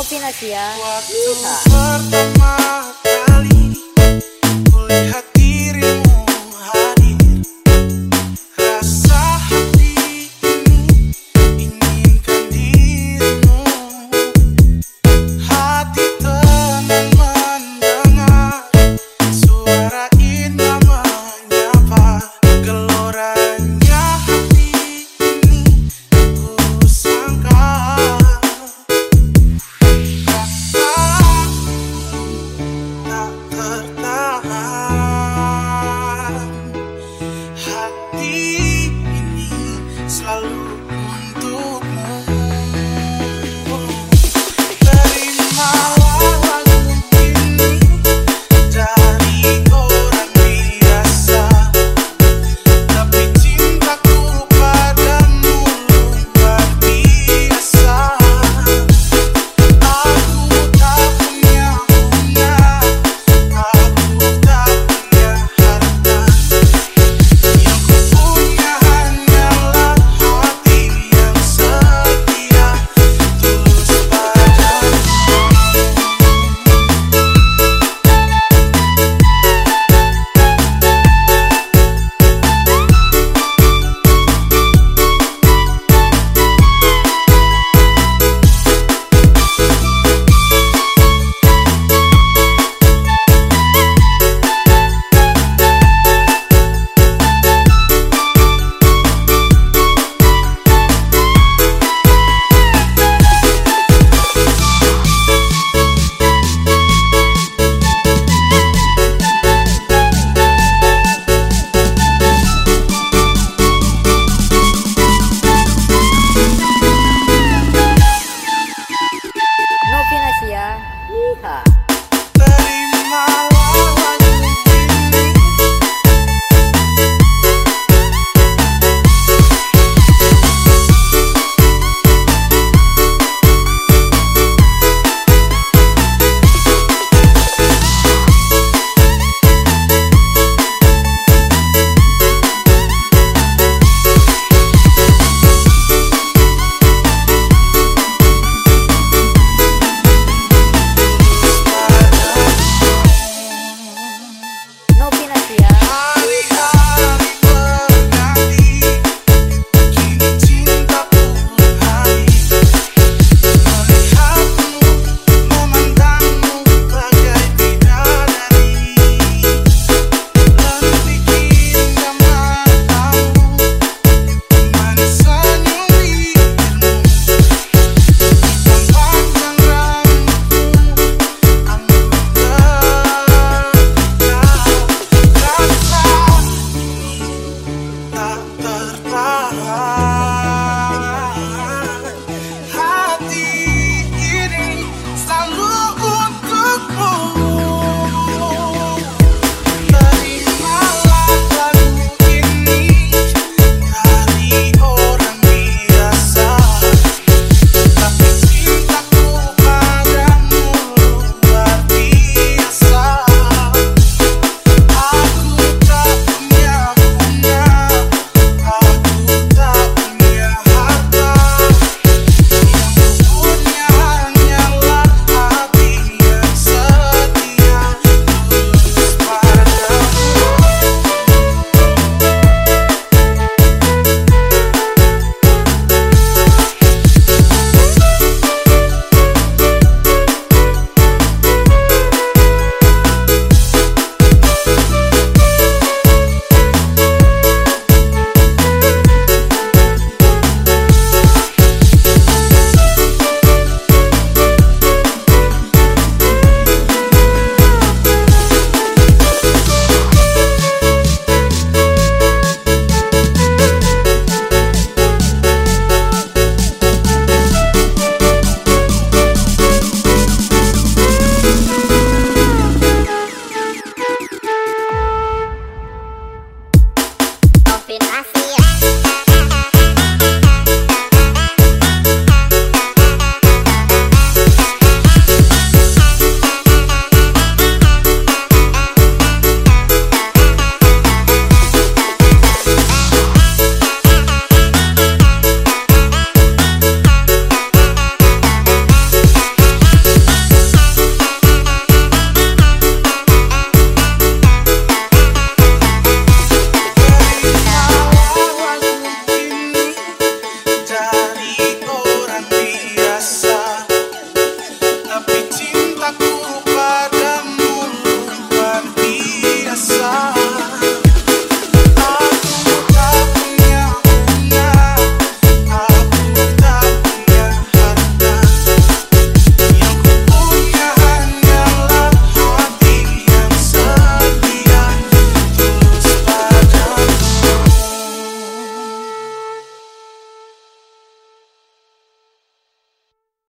Novinasia. Waktu iya. pertama